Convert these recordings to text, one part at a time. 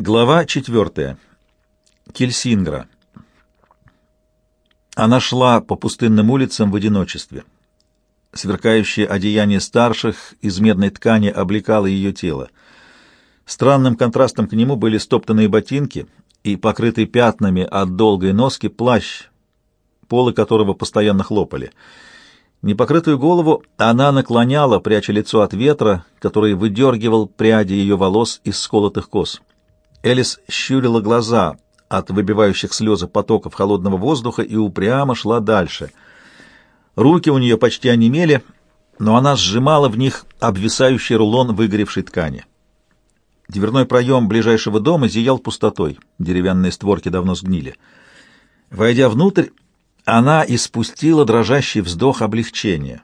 Глава четвертая. Кельсингра. Она шла по пустынным улицам в одиночестве. Сверкающее одеяние старших из медной ткани облекало ее тело. Странным контрастом к нему были стоптанные ботинки и покрытый пятнами от долгой носки плащ, полы которого постоянно хлопали. Непокрытую голову она наклоняла, пряча лицо от ветра, который выдергивал пряди ее волос из сколотых кос. Элис щурила глаза от выбивающих слезы потоков холодного воздуха и упрямо шла дальше. Руки у нее почти онемели, но она сжимала в них обвисающий рулон выгоревшей ткани. Дверной проем ближайшего дома зиял пустотой, деревянные створки давно сгнили. Войдя внутрь, она испустила дрожащий вздох облегчения.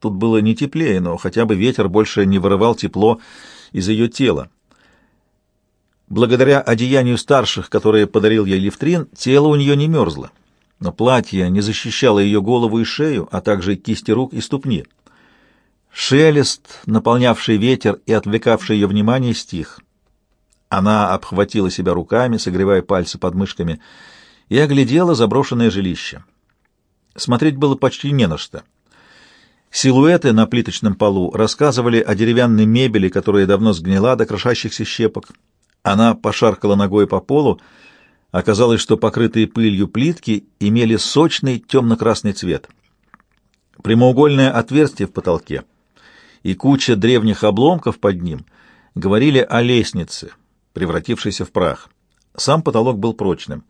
Тут было не теплее, но хотя бы ветер больше не вырывал тепло из ее тела. Благодаря одеянию старших, которое подарил ей Левтрин, тело у нее не мерзло, но платье не защищало ее голову и шею, а также кисти рук и ступни. Шелест, наполнявший ветер и отвлекавший ее внимание, стих. Она обхватила себя руками, согревая пальцы под мышками, и оглядела заброшенное жилище. Смотреть было почти не на что. Силуэты на плиточном полу рассказывали о деревянной мебели, которая давно сгнила до крошащихся щепок, она пошаркала ногой по полу. Оказалось, что покрытые пылью плитки имели сочный темно-красный цвет. Прямоугольное отверстие в потолке и куча древних обломков под ним говорили о лестнице, превратившейся в прах. Сам потолок был прочным.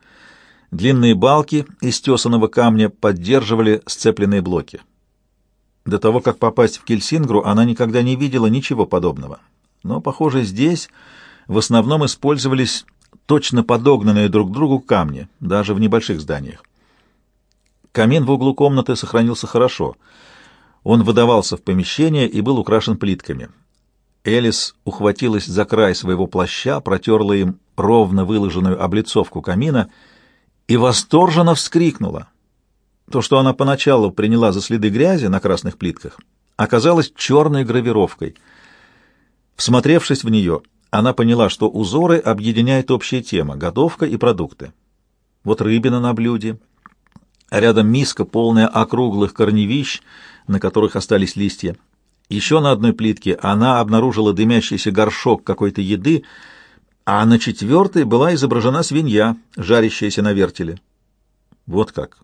Длинные балки из тесаного камня поддерживали сцепленные блоки. До того, как попасть в Кельсингру, она никогда не видела ничего подобного. Но, похоже, здесь в основном использовались точно подогнанные друг к другу камни, даже в небольших зданиях. Камин в углу комнаты сохранился хорошо. Он выдавался в помещение и был украшен плитками. Элис ухватилась за край своего плаща, протерла им ровно выложенную облицовку камина и восторженно вскрикнула. То, что она поначалу приняла за следы грязи на красных плитках, оказалось черной гравировкой. Всмотревшись в нее, она поняла, что узоры объединяет общая тема — готовка и продукты. Вот рыбина на блюде, а рядом миска, полная округлых корневищ, на которых остались листья. Еще на одной плитке она обнаружила дымящийся горшок какой-то еды, а на четвертой была изображена свинья, жарящаяся на вертеле. Вот как.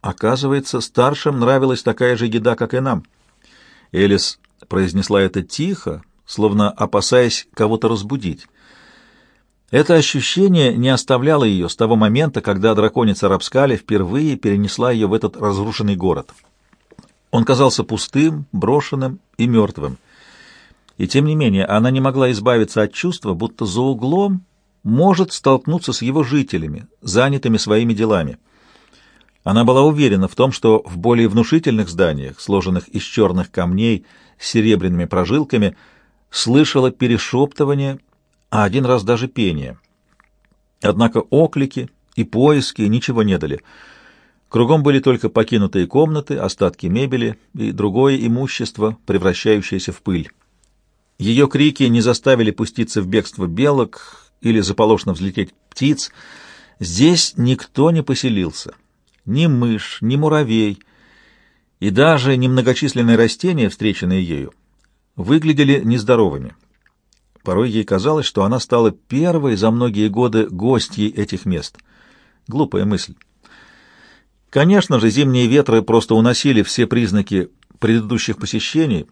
Оказывается, старшим нравилась такая же еда, как и нам. Элис произнесла это тихо, словно опасаясь кого-то разбудить. Это ощущение не оставляло ее с того момента, когда драконица Рапскали впервые перенесла ее в этот разрушенный город. Он казался пустым, брошенным и мертвым. И тем не менее она не могла избавиться от чувства, будто за углом может столкнуться с его жителями, занятыми своими делами. Она была уверена в том, что в более внушительных зданиях, сложенных из черных камней с серебряными прожилками, слышала перешептывание, а один раз даже пение. Однако оклики и поиски ничего не дали. Кругом были только покинутые комнаты, остатки мебели и другое имущество, превращающееся в пыль. Ее крики не заставили пуститься в бегство белок или заполошно взлететь птиц. Здесь никто не поселился. Ни мышь, ни муравей, и даже немногочисленные растения, встреченные ею, выглядели нездоровыми. Порой ей казалось, что она стала первой за многие годы гостьей этих мест. Глупая мысль. Конечно же, зимние ветры просто уносили все признаки предыдущих посещений,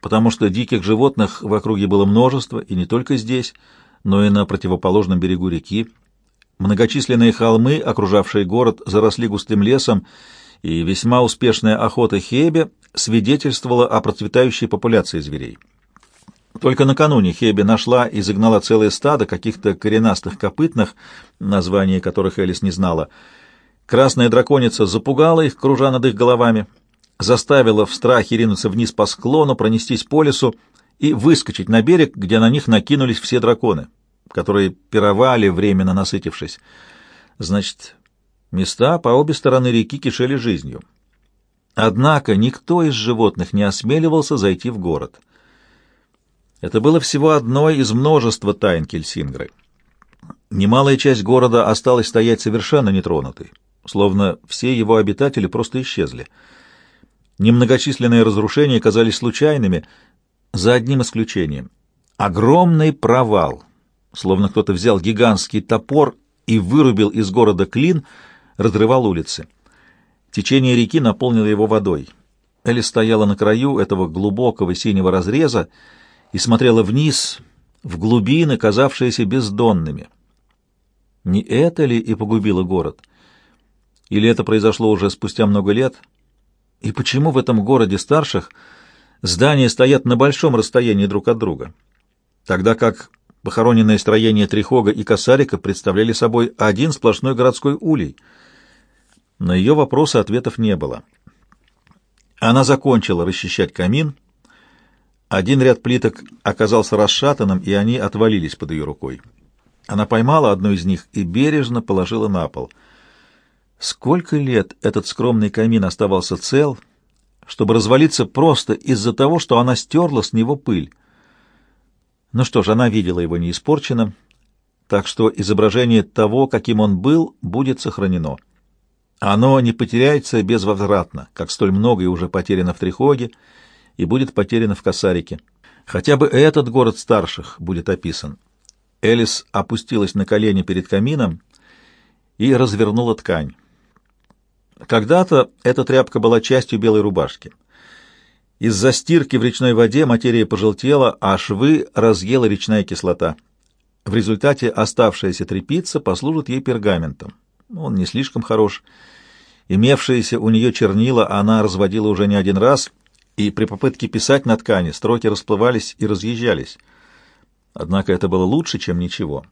потому что диких животных в округе было множество, и не только здесь, но и на противоположном берегу реки. Многочисленные холмы, окружавшие город, заросли густым лесом, и весьма успешная охота Хебе свидетельствовала о процветающей популяции зверей. Только накануне Хебе нашла и загнала целое стадо каких-то коренастых копытных, название которых Элис не знала. Красная драконица запугала их, кружа над их головами, заставила в страхе ринуться вниз по склону, пронестись по лесу и выскочить на берег, где на них накинулись все драконы, которые пировали, временно насытившись. Значит, места по обе стороны реки кишели жизнью. Однако никто из животных не осмеливался зайти в город. Это было всего одной из множества тайн Кельсингры. Немалая часть города осталась стоять совершенно нетронутой, словно все его обитатели просто исчезли. Немногочисленные разрушения казались случайными, за одним исключением. Огромный провал, словно кто-то взял гигантский топор и вырубил из города клин, разрывал улицы. Течение реки наполнило его водой. Элли стояла на краю этого глубокого синего разреза и смотрела вниз, в глубины, казавшиеся бездонными. Не это ли и погубило город? Или это произошло уже спустя много лет? И почему в этом городе старших здания стоят на большом расстоянии друг от друга, тогда как похороненные строения Трихога и Косарика представляли собой один сплошной городской улей? На ее вопросы ответов не было. Она закончила расчищать камин. Один ряд плиток оказался расшатанным, и они отвалились под ее рукой. Она поймала одну из них и бережно положила на пол. Сколько лет этот скромный камин оставался цел, чтобы развалиться просто из-за того, что она стерла с него пыль. Ну что ж, она видела его неиспорченным, так что изображение того, каким он был, будет сохранено. Оно не потеряется безвозвратно, как столь многое уже потеряно в Трихоге и будет потеряно в Косарике. Хотя бы этот город старших будет описан. Элис опустилась на колени перед камином и развернула ткань. Когда-то эта тряпка была частью белой рубашки. Из-за стирки в речной воде материя пожелтела, а швы разъела речная кислота. В результате оставшаяся тряпица послужит ей пергаментом. Он не слишком хорош, Имевшиеся у нее чернила она разводила уже не один раз, и при попытке писать на ткани строки расплывались и разъезжались. Однако это было лучше, чем ничего.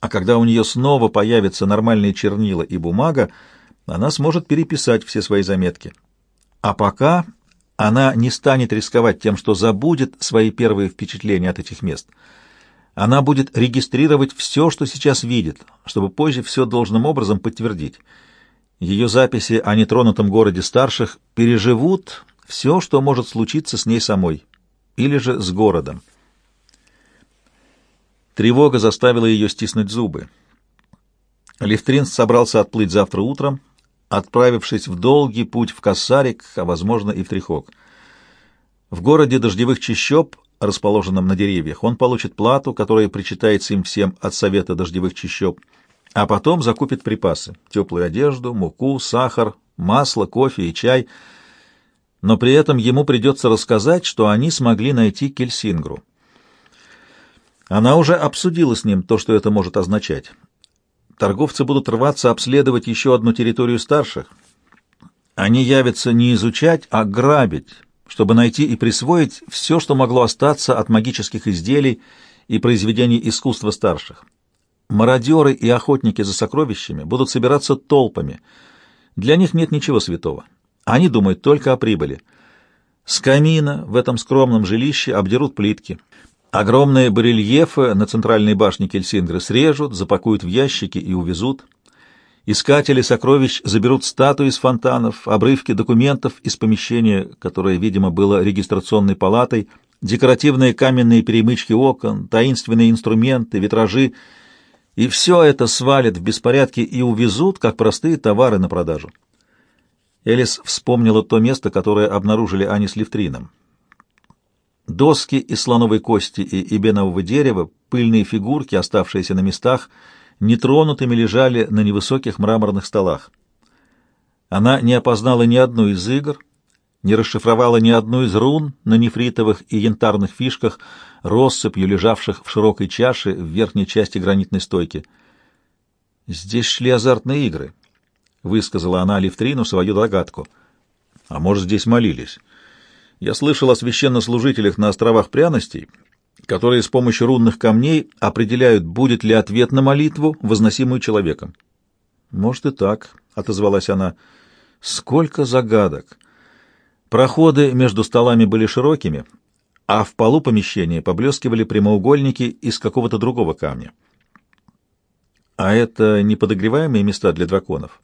А когда у нее снова появятся нормальные чернила и бумага, она сможет переписать все свои заметки. А пока она не станет рисковать тем, что забудет свои первые впечатления от этих мест. Она будет регистрировать все, что сейчас видит, чтобы позже все должным образом подтвердить. Ее записи о нетронутом городе старших переживут все, что может случиться с ней самой, или же с городом. Тревога заставила ее стиснуть зубы. Левтрин собрался отплыть завтра утром, отправившись в долгий путь в Кассарик, а, возможно, и в Трихок. В городе дождевых чащоб, расположенном на деревьях, он получит плату, которая причитается им всем от Совета дождевых чащоб — а потом закупит припасы — теплую одежду, муку, сахар, масло, кофе и чай. Но при этом ему придется рассказать, что они смогли найти Кельсингру. Она уже обсудила с ним то, что это может означать. Торговцы будут рваться обследовать еще одну территорию старших. Они явятся не изучать, а грабить, чтобы найти и присвоить все, что могло остаться от магических изделий и произведений искусства старших. Мародеры и охотники за сокровищами будут собираться толпами. Для них нет ничего святого. Они думают только о прибыли. С камина в этом скромном жилище обдерут плитки. Огромные барельефы на центральной башне Кельсингры срежут, запакуют в ящики и увезут. Искатели сокровищ заберут статуи из фонтанов, обрывки документов из помещения, которое, видимо, было регистрационной палатой, декоративные каменные перемычки окон, таинственные инструменты, витражи — и все это свалят в беспорядке и увезут, как простые товары на продажу. Элис вспомнила то место, которое обнаружили они с Левтрином. Доски из слоновой кости и эбенового дерева, пыльные фигурки, оставшиеся на местах, нетронутыми лежали на невысоких мраморных столах. Она не опознала ни одну из игр, не расшифровала ни одну из рун на нефритовых и янтарных фишках, россыпью лежавших в широкой чаше в верхней части гранитной стойки. «Здесь шли азартные игры», — высказала она Левтрину свою догадку. «А может, здесь молились? Я слышал о священнослужителях на островах пряностей, которые с помощью рунных камней определяют, будет ли ответ на молитву, возносимую человеком». «Может и так», — отозвалась она. «Сколько загадок!» Проходы между столами были широкими, а в полу помещения поблескивали прямоугольники из какого-то другого камня. А это не подогреваемые места для драконов?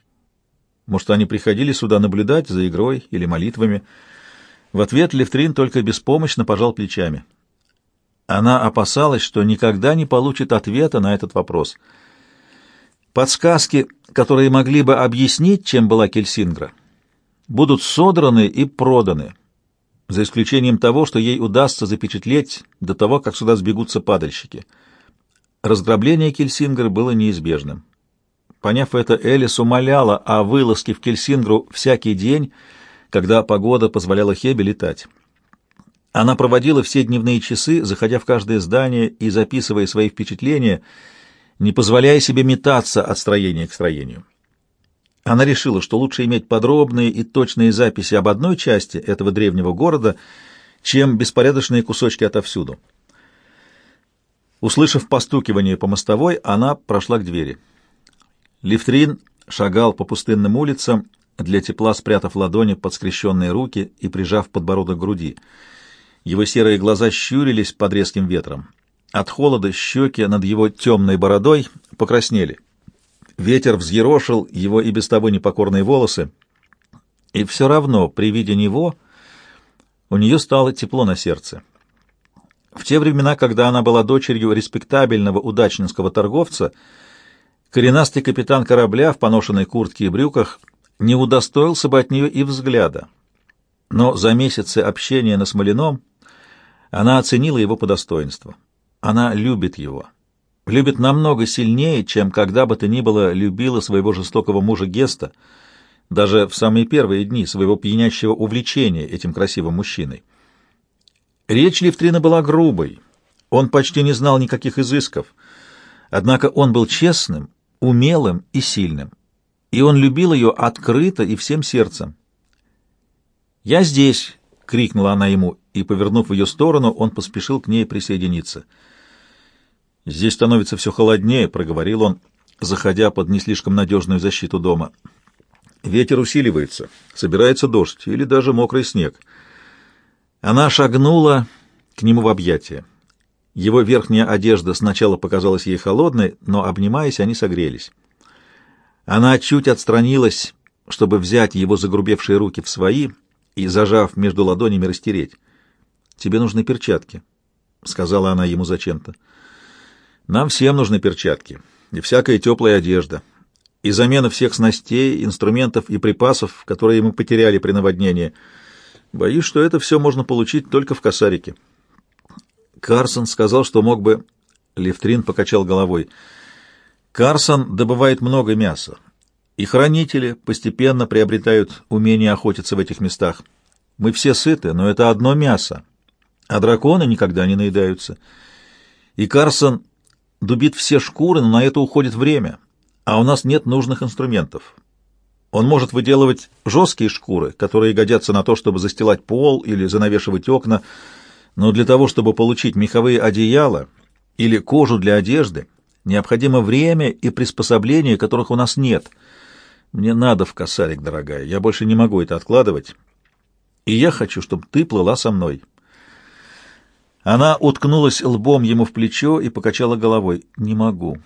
Может, они приходили сюда наблюдать за игрой или молитвами? В ответ Левтрин только беспомощно пожал плечами. Она опасалась, что никогда не получит ответа на этот вопрос. Подсказки, которые могли бы объяснить, чем была Кельсингра, будут содраны и проданы, за исключением того, что ей удастся запечатлеть до того, как сюда сбегутся падальщики. Разграбление Кельсингры было неизбежным. Поняв это, Элис умоляла о вылазке в Кельсингру всякий день, когда погода позволяла Хебе летать. Она проводила все дневные часы, заходя в каждое здание и записывая свои впечатления, не позволяя себе метаться от строения к строению. Она решила, что лучше иметь подробные и точные записи об одной части этого древнего города, чем беспорядочные кусочки отовсюду. Услышав постукивание по мостовой, она прошла к двери. Лифтрин шагал по пустынным улицам, для тепла спрятав ладони под скрещенные руки и прижав подбородок к груди. Его серые глаза щурились под резким ветром. От холода щеки над его темной бородой покраснели. Ветер взъерошил его и без того непокорные волосы. И все равно при виде него у нее стало тепло на сердце. В те времена, когда она была дочерью респектабельного удачнинского торговца, Коренастый капитан корабля в поношенной куртке и брюках не удостоился бы от нее и взгляда. Но за месяцы общения на Смоленом она оценила его по достоинству. Она любит его. Любит намного сильнее, чем когда бы то ни было любила своего жестокого мужа Геста, даже в самые первые дни своего пьянящего увлечения этим красивым мужчиной. Речь Левтрина была грубой. Он почти не знал никаких изысков. Однако он был честным умелым и сильным, и он любил ее открыто и всем сердцем. «Я здесь!» — крикнула она ему, и, повернув в ее сторону, он поспешил к ней присоединиться. «Здесь становится все холоднее», — проговорил он, заходя под не слишком надежную защиту дома. «Ветер усиливается, собирается дождь или даже мокрый снег». Она шагнула к нему в объятия. Его верхняя одежда сначала показалась ей холодной, но, обнимаясь, они согрелись. Она чуть отстранилась, чтобы взять его загрубевшие руки в свои и, зажав между ладонями, растереть. «Тебе нужны перчатки», — сказала она ему зачем-то. «Нам всем нужны перчатки и всякая теплая одежда, и замена всех снастей, инструментов и припасов, которые мы потеряли при наводнении. Боюсь, что это все можно получить только в косарике». Карсон сказал, что мог бы... Левтрин покачал головой. Карсон добывает много мяса, и хранители постепенно приобретают умение охотиться в этих местах. Мы все сыты, но это одно мясо, а драконы никогда не наедаются. И Карсон дубит все шкуры, но на это уходит время, а у нас нет нужных инструментов. Он может выделывать жесткие шкуры, которые годятся на то, чтобы застилать пол или занавешивать окна, но для того, чтобы получить меховые одеяла или кожу для одежды, необходимо время и приспособления, которых у нас нет. Мне надо в косарик, дорогая, я больше не могу это откладывать, и я хочу, чтобы ты плыла со мной». Она уткнулась лбом ему в плечо и покачала головой. «Не могу».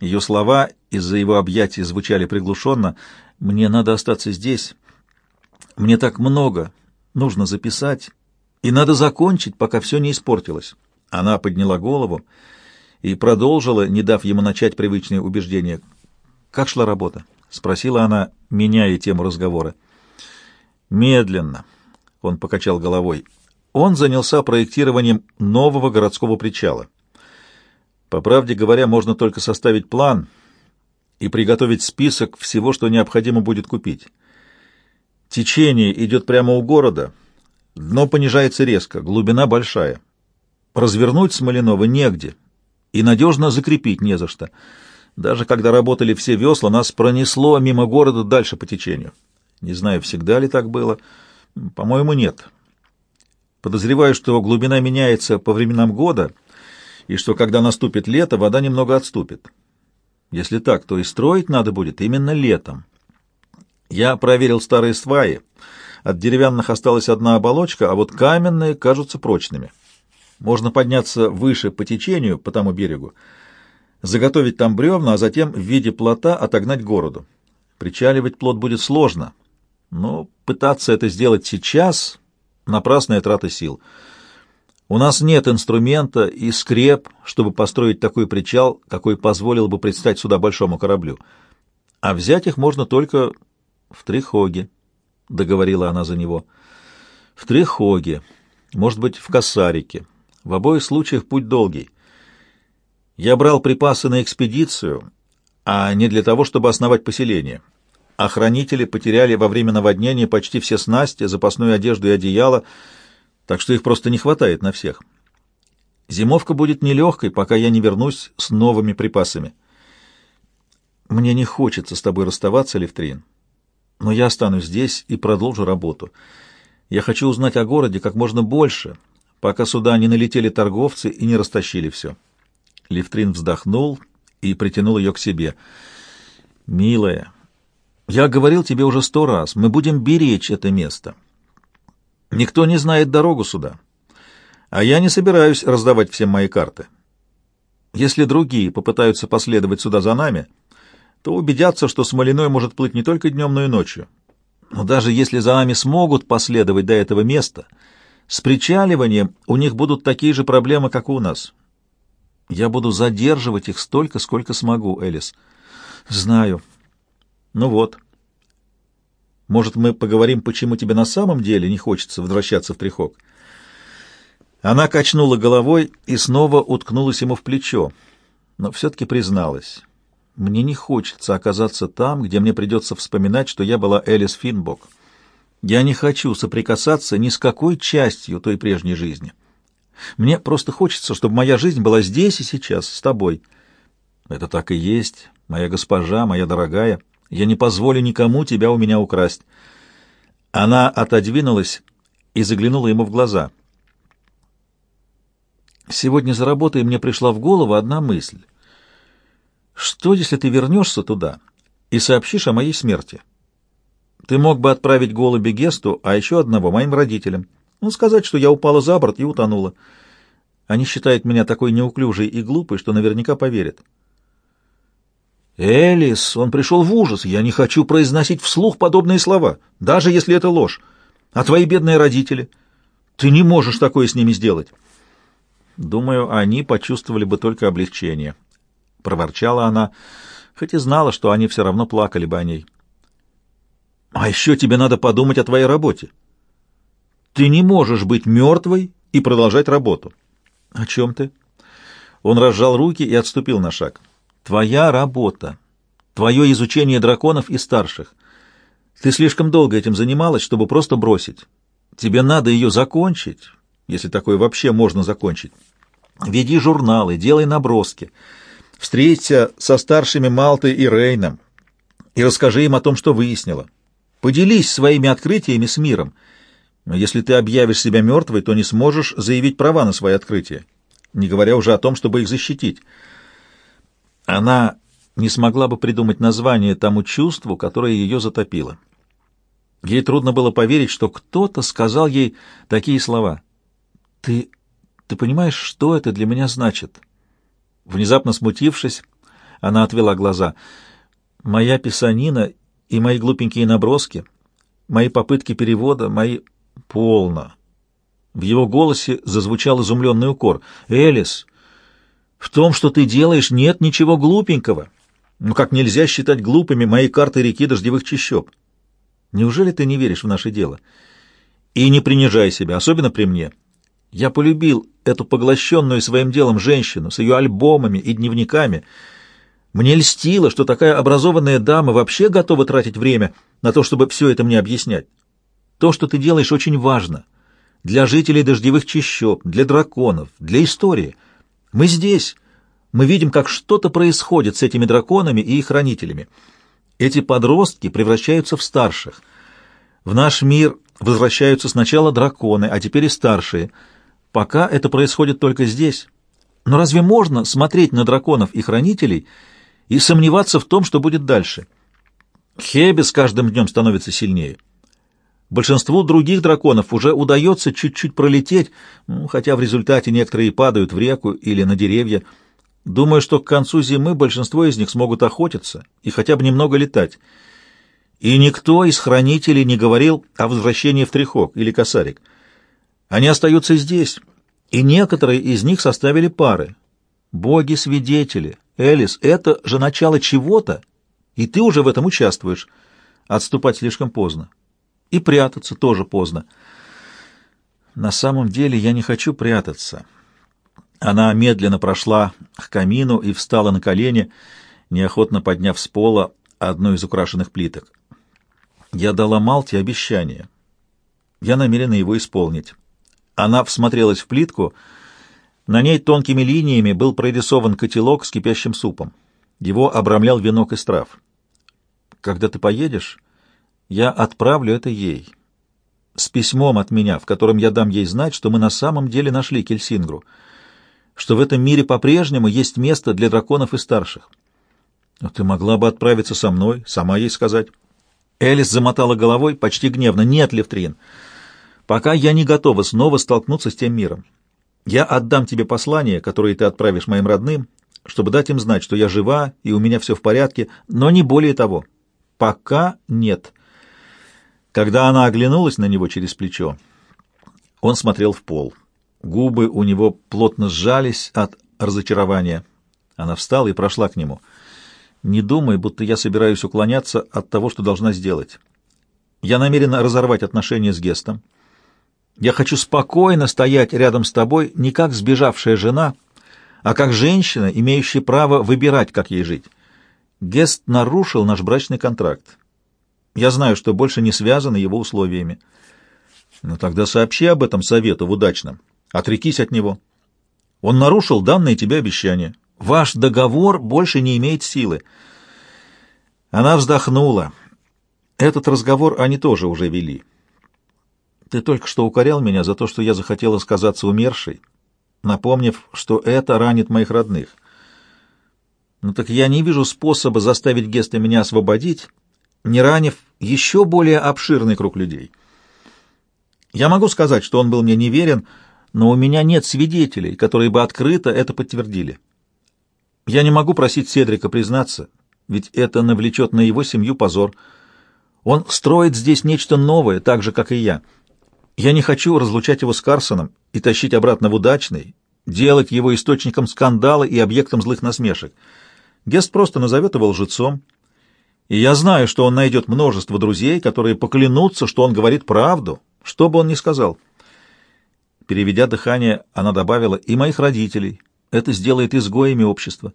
Ее слова из-за его объятий звучали приглушенно. «Мне надо остаться здесь. Мне так много нужно записать. И надо закончить, пока все не испортилось. Она подняла голову и продолжила, не дав ему начать привычные убеждения. «Как шла работа?» — спросила она, меняя тему разговора. «Медленно», — он покачал головой. Он занялся проектированием нового городского причала. По правде говоря, можно только составить план и приготовить список всего, что необходимо будет купить. Течение идет прямо у города — Дно понижается резко, глубина большая. Развернуть Смоленова негде и надежно закрепить не за что. Даже когда работали все весла, нас пронесло мимо города дальше по течению. Не знаю, всегда ли так было. По-моему, нет. Подозреваю, что глубина меняется по временам года, и что, когда наступит лето, вода немного отступит. Если так, то и строить надо будет именно летом. Я проверил старые сваи — от деревянных осталась одна оболочка, а вот каменные кажутся прочными. Можно подняться выше по течению, по тому берегу, заготовить там бревна, а затем в виде плота отогнать городу. Причаливать плот будет сложно, но пытаться это сделать сейчас — напрасная трата сил. У нас нет инструмента и скреп, чтобы построить такой причал, какой позволил бы предстать сюда большому кораблю. А взять их можно только в Трихоге, — договорила она за него. В Трихоге, может быть, в Касарике. В обоих случаях путь долгий. Я брал припасы на экспедицию, а не для того, чтобы основать поселение. Охранители потеряли во время наводнения почти все снасти, запасную одежду и одеяло, так что их просто не хватает на всех. Зимовка будет нелегкой, пока я не вернусь с новыми припасами. Мне не хочется с тобой расставаться, Левтрин, но я останусь здесь и продолжу работу. Я хочу узнать о городе как можно больше, пока сюда не налетели торговцы и не растащили все. Левтрин вздохнул и притянул ее к себе. «Милая, я говорил тебе уже сто раз, мы будем беречь это место». Никто не знает дорогу сюда. А я не собираюсь раздавать всем мои карты. Если другие попытаются последовать сюда за нами, то убедятся, что Смолиной может плыть не только днем, но и ночью. Но даже если за нами смогут последовать до этого места, с причаливанием у них будут такие же проблемы, как у нас. Я буду задерживать их столько, сколько смогу, Элис. Знаю. Ну вот. Может, мы поговорим, почему тебе на самом деле не хочется возвращаться в Трихок?» Она качнула головой и снова уткнулась ему в плечо, но все-таки призналась. «Мне не хочется оказаться там, где мне придется вспоминать, что я была Элис Финбок. Я не хочу соприкасаться ни с какой частью той прежней жизни. Мне просто хочется, чтобы моя жизнь была здесь и сейчас, с тобой. Это так и есть, моя госпожа, моя дорогая». Я не позволю никому тебя у меня украсть. Она отодвинулась и заглянула ему в глаза. Сегодня за работой мне пришла в голову одна мысль. Что, если ты вернешься туда и сообщишь о моей смерти? Ты мог бы отправить голуби Гесту, а еще одного моим родителям. Ну, сказать, что я упала за борт и утонула. Они считают меня такой неуклюжей и глупой, что наверняка поверят. «Элис, он пришел в ужас. Я не хочу произносить вслух подобные слова, даже если это ложь. А твои бедные родители? Ты не можешь такое с ними сделать». «Думаю, они почувствовали бы только облегчение», — проворчала она, хоть и знала, что они все равно плакали бы о ней. «А еще тебе надо подумать о твоей работе. Ты не можешь быть мертвой и продолжать работу». «О чем ты?» Он разжал руки и отступил на шаг. Твоя работа, твое изучение драконов и старших. Ты слишком долго этим занималась, чтобы просто бросить. Тебе надо ее закончить, если такое вообще можно закончить. Веди журналы, делай наброски. Встреться со старшими Малтой и Рейном и расскажи им о том, что выяснила. Поделись своими открытиями с миром. Если ты объявишь себя мертвой, то не сможешь заявить права на свои открытия, не говоря уже о том, чтобы их защитить. Она не смогла бы придумать название тому чувству, которое ее затопило. Ей трудно было поверить, что кто-то сказал ей такие слова. «Ты... ты понимаешь, что это для меня значит?» Внезапно смутившись, она отвела глаза. «Моя писанина и мои глупенькие наброски, мои попытки перевода, мои... полно». В его голосе зазвучал изумленный укор. «Элис, в том, что ты делаешь, нет ничего глупенького. Ну как нельзя считать глупыми мои карты реки дождевых чащоб? Неужели ты не веришь в наше дело? И не принижай себя, особенно при мне. Я полюбил эту поглощенную своим делом женщину с ее альбомами и дневниками. Мне льстило, что такая образованная дама вообще готова тратить время на то, чтобы все это мне объяснять. То, что ты делаешь, очень важно. Для жителей дождевых чащоб, для драконов, для истории — мы здесь. Мы видим, как что-то происходит с этими драконами и их хранителями. Эти подростки превращаются в старших. В наш мир возвращаются сначала драконы, а теперь и старшие. Пока это происходит только здесь. Но разве можно смотреть на драконов и хранителей и сомневаться в том, что будет дальше? Хеби с каждым днем становится сильнее. Большинству других драконов уже удается чуть-чуть пролететь, ну, хотя в результате некоторые падают в реку или на деревья. Думаю, что к концу зимы большинство из них смогут охотиться и хотя бы немного летать. И никто из хранителей не говорил о возвращении в Трехок или Косарик. Они остаются здесь, И некоторые из них составили пары. Боги-свидетели. Элис, это же начало чего-то, и ты уже в этом участвуешь. Отступать слишком поздно. И прятаться тоже поздно. На самом деле я не хочу прятаться. Она медленно прошла к камину и встала на колени, неохотно подняв с пола одну из украшенных плиток. Я дала Малте обещание. Я намерена его исполнить. Она всмотрелась в плитку. На ней тонкими линиями был прорисован котелок с кипящим супом. Его обрамлял венок из трав. Когда ты поедешь, я отправлю это ей. С письмом от меня, в котором я дам ей знать, что мы на самом деле нашли Кельсингру, что в этом мире по-прежнему есть место для драконов и старших. Но ты могла бы отправиться со мной, сама ей сказать. Элис замотала головой почти гневно. «Нет, Левтрин, пока я не готова снова столкнуться с тем миром. Я отдам тебе послание, которое ты отправишь моим родным, чтобы дать им знать, что я жива и у меня все в порядке, но не более того. Пока нет». Когда она оглянулась на него через плечо, он смотрел в пол. Губы у него плотно сжались от разочарования. Она встала и прошла к нему — не думай, будто я собираюсь уклоняться от того, что должна сделать. Я намерена разорвать отношения с Гестом. Я хочу спокойно стоять рядом с тобой не как сбежавшая жена, а как женщина, имеющая право выбирать, как ей жить. Гест нарушил наш брачный контракт. Я знаю, что больше не связано его условиями. Но ну, тогда сообщи об этом совету в удачном. Отрекись от него. Он нарушил данное тебе обещание. Ваш договор больше не имеет силы. Она вздохнула. Этот разговор они тоже уже вели. Ты только что укорял меня за то, что я захотела сказаться умершей, напомнив, что это ранит моих родных. Ну так я не вижу способа заставить Геста меня освободить, не ранив еще более обширный круг людей. Я могу сказать, что он был мне неверен, но у меня нет свидетелей, которые бы открыто это подтвердили. Я не могу просить Седрика признаться, ведь это навлечет на его семью позор. Он строит здесь нечто новое, так же, как и я. Я не хочу разлучать его с Карсоном и тащить обратно в удачный, делать его источником скандала и объектом злых насмешек. Гест просто назовет его лжецом, и я знаю, что он найдет множество друзей, которые поклянутся, что он говорит правду, что бы он ни сказал. Переведя дыхание, она добавила «и моих родителей», это сделает изгоями общества.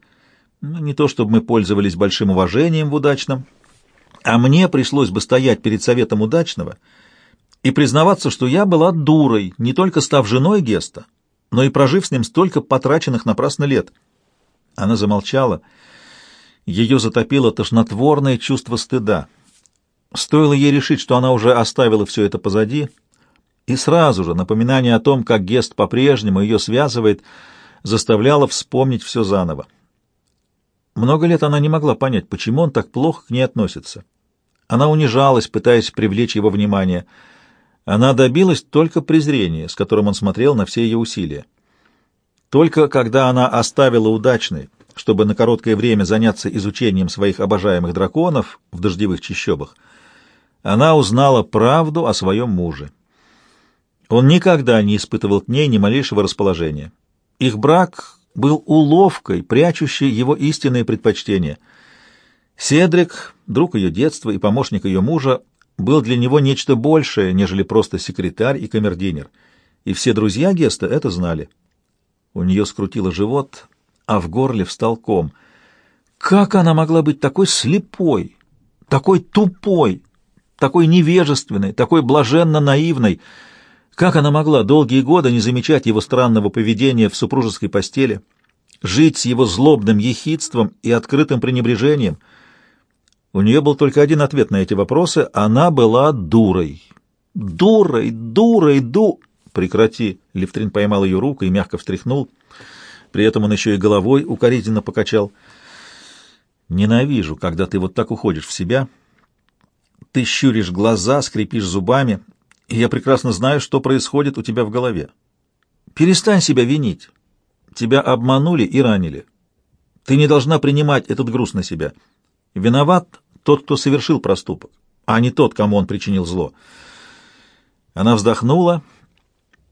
Ну, не то чтобы мы пользовались большим уважением в удачном, а мне пришлось бы стоять перед советом удачного и признаваться, что я была дурой, не только став женой Геста, но и прожив с ним столько потраченных напрасно лет. Она замолчала. Ее затопило тошнотворное чувство стыда. Стоило ей решить, что она уже оставила все это позади, и сразу же напоминание о том, как Гест по-прежнему ее связывает — заставляла вспомнить все заново. Много лет она не могла понять, почему он так плохо к ней относится. Она унижалась, пытаясь привлечь его внимание. Она добилась только презрения, с которым он смотрел на все ее усилия. Только когда она оставила удачный, чтобы на короткое время заняться изучением своих обожаемых драконов в дождевых чащобах, она узнала правду о своем муже. Он никогда не испытывал к ней ни малейшего расположения. Их брак был уловкой, прячущей его истинные предпочтения. Седрик, друг ее детства и помощник ее мужа, был для него нечто большее, нежели просто секретарь и камердинер. И все друзья Геста это знали. У нее скрутило живот, а в горле встал ком. Как она могла быть такой слепой, такой тупой, такой невежественной, такой блаженно наивной, как она могла долгие годы не замечать его странного поведения в супружеской постели, жить с его злобным ехидством и открытым пренебрежением? У нее был только один ответ на эти вопросы — она была дурой. «Дурой, дурой, ду...» «Прекрати!» — Левтрин поймал ее руку и мягко встряхнул. При этом он еще и головой укоризненно покачал. «Ненавижу, когда ты вот так уходишь в себя. Ты щуришь глаза, скрипишь зубами, и я прекрасно знаю, что происходит у тебя в голове. Перестань себя винить. Тебя обманули и ранили. Ты не должна принимать этот груз на себя. Виноват тот, кто совершил проступок, а не тот, кому он причинил зло. Она вздохнула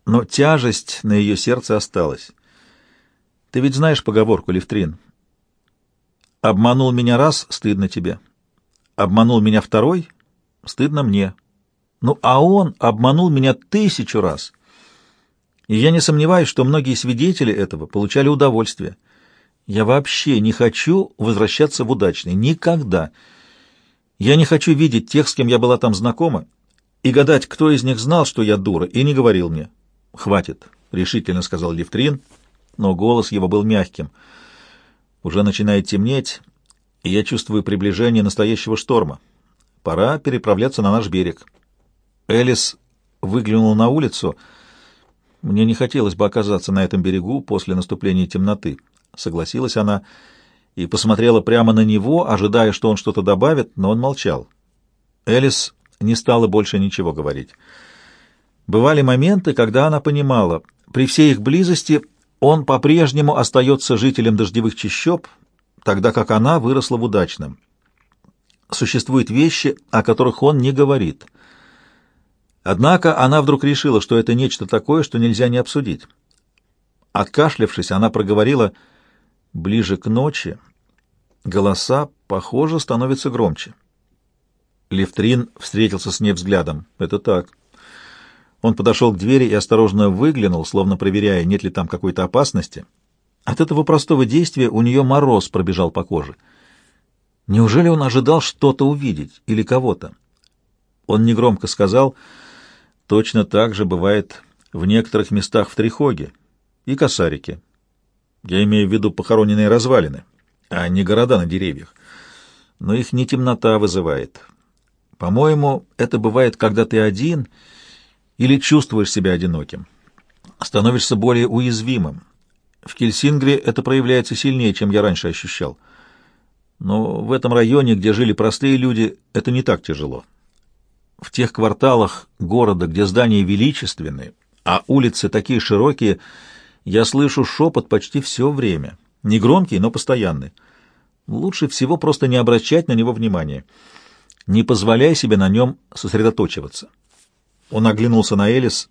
но тяжесть на ее сердце осталась. Ты ведь знаешь поговорку, Левтрин? Обманул меня раз — стыдно тебе. Обманул меня второй — стыдно мне. Ну, а он обманул меня тысячу раз. И я не сомневаюсь, что многие свидетели этого получали удовольствие. Я вообще не хочу возвращаться в удачный. Никогда. Я не хочу видеть тех, с кем я была там знакома, и гадать, кто из них знал, что я дура, и не говорил мне. «Хватит», — решительно сказал Левтрин, но голос его был мягким. «Уже начинает темнеть, и я чувствую приближение настоящего шторма. Пора переправляться на наш берег». Элис выглянула на улицу. «Мне не хотелось бы оказаться на этом берегу после наступления темноты», — согласилась она и посмотрела прямо на него, ожидая, что он что-то добавит, но он молчал. Элис не стала больше ничего говорить. Бывали моменты, когда она понимала, при всей их близости он по-прежнему остается жителем дождевых чащоб, тогда как она выросла в удачном. Существуют вещи, о которых он не говорит. Однако она вдруг решила, что это нечто такое, что нельзя не обсудить. Откашлявшись, она проговорила «ближе к ночи». Голоса, похоже, становятся громче. Левтрин встретился с ней взглядом. «Это так». Он подошел к двери и осторожно выглянул, словно проверяя, нет ли там какой-то опасности. От этого простого действия у нее мороз пробежал по коже. Неужели он ожидал что-то увидеть или кого-то? Он негромко сказал, точно так же бывает в некоторых местах в Трихоге и Косарике. Я имею в виду похороненные развалины, а не города на деревьях. Но их не темнота вызывает. По-моему, это бывает, когда ты один — или чувствуешь себя одиноким. Становишься более уязвимым. В Кельсингре это проявляется сильнее, чем я раньше ощущал. Но в этом районе, где жили простые люди, это не так тяжело. В тех кварталах города, где здания величественные, а улицы такие широкие, я слышу шепот почти все время. Не громкий, но постоянный. Лучше всего просто не обращать на него внимания. Не позволяй себе на нем сосредоточиваться. Он оглянулся на Элис,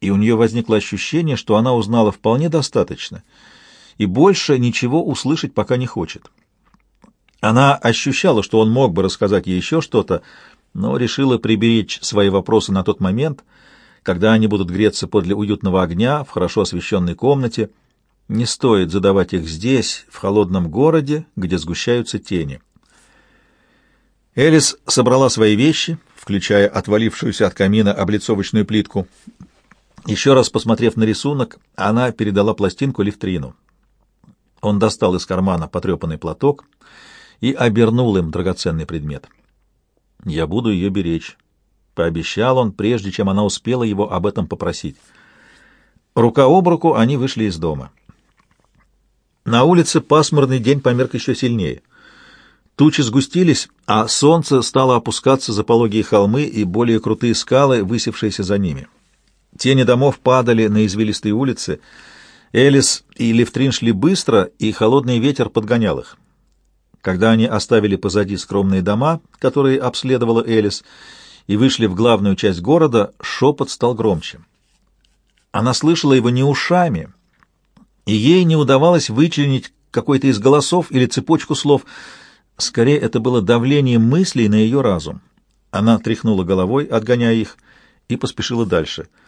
и у нее возникло ощущение, что она узнала вполне достаточно, и больше ничего услышать пока не хочет. Она ощущала, что он мог бы рассказать ей еще что-то, но решила приберечь свои вопросы на тот момент, когда они будут греться подле уютного огня в хорошо освещенной комнате. Не стоит задавать их здесь, в холодном городе, где сгущаются тени. Элис собрала свои вещи, включая отвалившуюся от камина облицовочную плитку. Еще раз посмотрев на рисунок, она передала пластинку Левтрину. Он достал из кармана потрепанный платок и обернул им драгоценный предмет. «Я буду ее беречь», — пообещал он, прежде чем она успела его об этом попросить. Рука об руку они вышли из дома. На улице пасмурный день померк еще сильнее — Тучи сгустились, а солнце стало опускаться за пологие холмы и более крутые скалы, высевшиеся за ними. Тени домов падали на извилистые улицы. Элис и Левтрин шли быстро, и холодный ветер подгонял их. Когда они оставили позади скромные дома, которые обследовала Элис, и вышли в главную часть города, шепот стал громче. Она слышала его не ушами, и ей не удавалось вычленить какой-то из голосов или цепочку слов — Скорее, это было давление мыслей на ее разум. Она тряхнула головой, отгоняя их, и поспешила дальше —